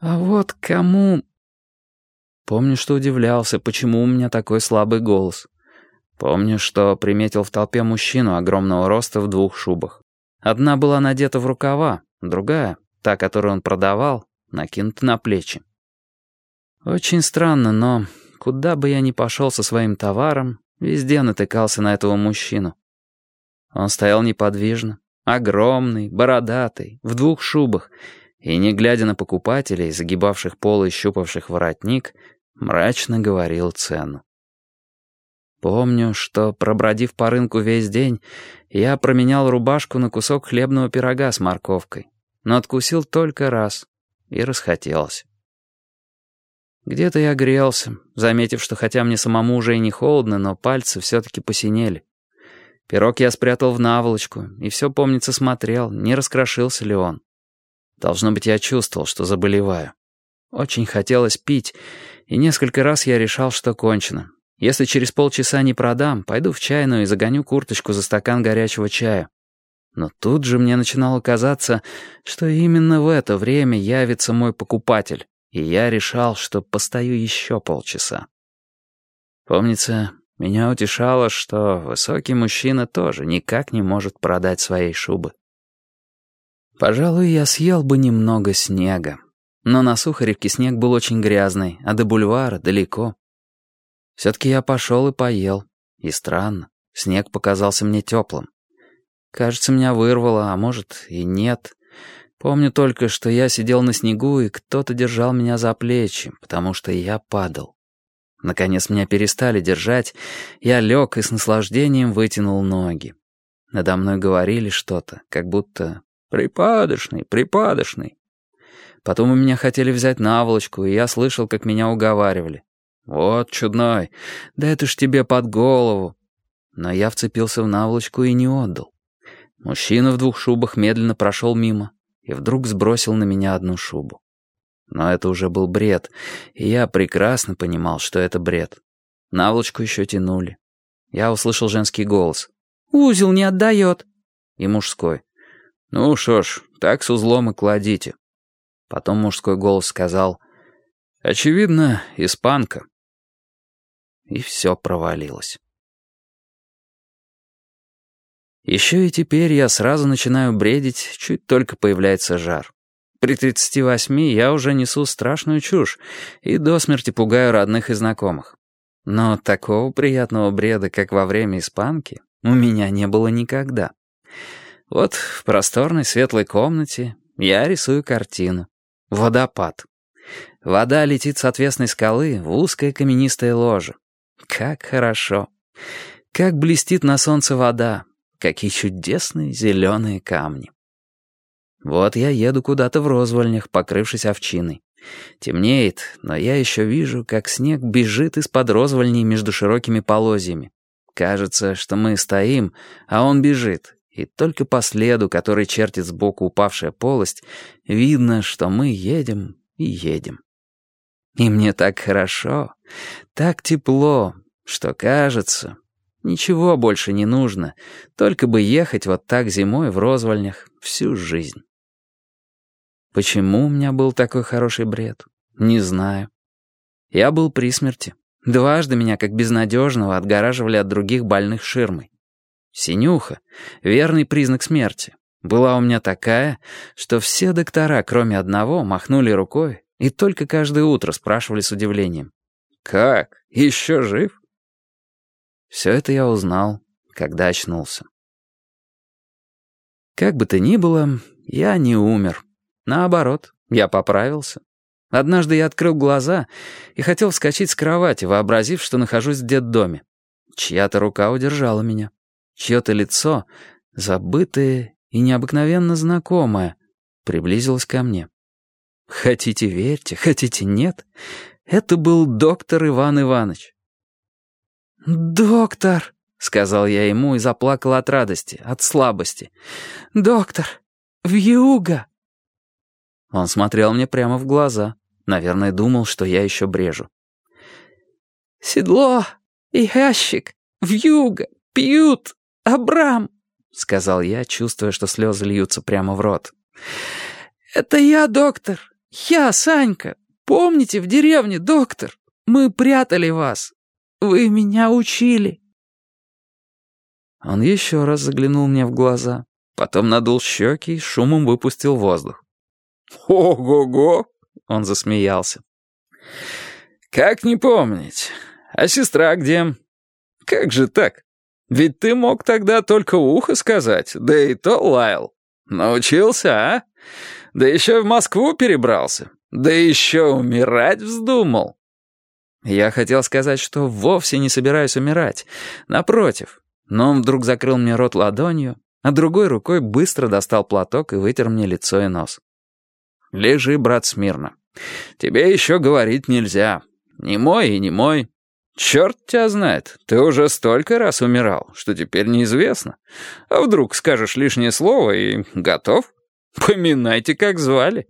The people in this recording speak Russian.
А вот кому...» Помню, что удивлялся, почему у меня такой слабый голос. Помню, что приметил в толпе мужчину огромного роста в двух шубах. Одна была надета в рукава, другая, та, которую он продавал, накинута на плечи. Очень странно, но куда бы я ни пошел со своим товаром, везде натыкался на этого мужчину. Он стоял неподвижно, огромный, бородатый, в двух шубах, и, не глядя на покупателей, загибавших пол и щупавших воротник, мрачно говорил цену. Помню, что, пробродив по рынку весь день, я променял рубашку на кусок хлебного пирога с морковкой, но откусил только раз, и расхотелось. Где-то я грелся, заметив, что хотя мне самому уже и не холодно, но пальцы все-таки посинели. Пирог я спрятал в наволочку, и все, помнится, смотрел, не раскрошился ли он. Должно быть, я чувствовал, что заболеваю. Очень хотелось пить, и несколько раз я решал, что кончено. Если через полчаса не продам, пойду в чайную и загоню курточку за стакан горячего чая. Но тут же мне начинало казаться, что именно в это время явится мой покупатель, и я решал, что постою еще полчаса. Помнится, меня утешало, что высокий мужчина тоже никак не может продать своей шубы. Пожалуй, я съел бы немного снега. Но на Сухаревке снег был очень грязный, а до бульвара далеко. Все-таки я пошел и поел. И странно, снег показался мне теплым. Кажется, меня вырвало, а может и нет. Помню только, что я сидел на снегу, и кто-то держал меня за плечи, потому что я падал. Наконец меня перестали держать, я лег и с наслаждением вытянул ноги. Надо мной говорили что-то, как будто «Припадочный, припадочный». Потом у меня хотели взять наволочку, и я слышал, как меня уговаривали. «Вот, чудной, да это ж тебе под голову». Но я вцепился в наволочку и не отдал. Мужчина в двух шубах медленно прошел мимо и вдруг сбросил на меня одну шубу. Но это уже был бред, и я прекрасно понимал, что это бред. Наволочку еще тянули. Я услышал женский голос. «Узел не отдает». И мужской. «Ну что ж, так с узлом и кладите». Потом мужской голос сказал, «Очевидно, испанка». И все провалилось. Еще и теперь я сразу начинаю бредить, чуть только появляется жар. При 38 я уже несу страшную чушь и до смерти пугаю родных и знакомых. Но такого приятного бреда, как во время испанки, у меня не было никогда. Вот в просторной светлой комнате я рисую картину. Водопад. Вода летит с отвесной скалы в узкое каменистое ложе. Как хорошо. Как блестит на солнце вода. Какие чудесные зеленые камни. Вот я еду куда-то в розвольнях, покрывшись овчиной. Темнеет, но я еще вижу, как снег бежит из-под розвольней между широкими полозьями. Кажется, что мы стоим, а он бежит, и только по следу, который чертит сбоку упавшая полость, видно, что мы едем и едем. И мне так хорошо, так тепло, что кажется, ничего больше не нужно, только бы ехать вот так зимой в розвольнях всю жизнь. Почему у меня был такой хороший бред? Не знаю. Я был при смерти. Дважды меня, как безнадежного, отгораживали от других больных ширмой. Синюха — верный признак смерти. Была у меня такая, что все доктора, кроме одного, махнули рукой и только каждое утро спрашивали с удивлением. «Как? Еще жив?» Все это я узнал, когда очнулся. Как бы то ни было, я не умер. Наоборот, я поправился. Однажды я открыл глаза и хотел вскочить с кровати, вообразив, что нахожусь в детдоме. Чья-то рука удержала меня. Чье-то лицо, забытое и необыкновенно знакомое, приблизилось ко мне. Хотите верьте, хотите нет, это был доктор Иван Иванович. «Доктор!» — сказал я ему и заплакал от радости, от слабости. «Доктор! Вьюга!» Он смотрел мне прямо в глаза. Наверное, думал, что я еще брежу. «Седло и ящик, вьюга, пьют, Абрам», — сказал я, чувствуя, что слезы льются прямо в рот. «Это я, доктор. «Я, Санька! Помните, в деревне, доктор? Мы прятали вас. Вы меня учили». Он еще раз заглянул мне в глаза, потом надул щеки и шумом выпустил воздух. «Ого-го!» — он засмеялся. «Как не помнить? А сестра где? Как же так? Ведь ты мог тогда только ухо сказать, да и то лаял. Научился, а? Да еще в Москву перебрался. Да еще умирать вздумал». Я хотел сказать, что вовсе не собираюсь умирать. Напротив. Но он вдруг закрыл мне рот ладонью, а другой рукой быстро достал платок и вытер мне лицо и нос. «Лежи, брат, смирно. Тебе еще говорить нельзя. Не мой и не мой. Черт тебя знает, ты уже столько раз умирал, что теперь неизвестно. А вдруг скажешь лишнее слово и готов? Поминайте, как звали».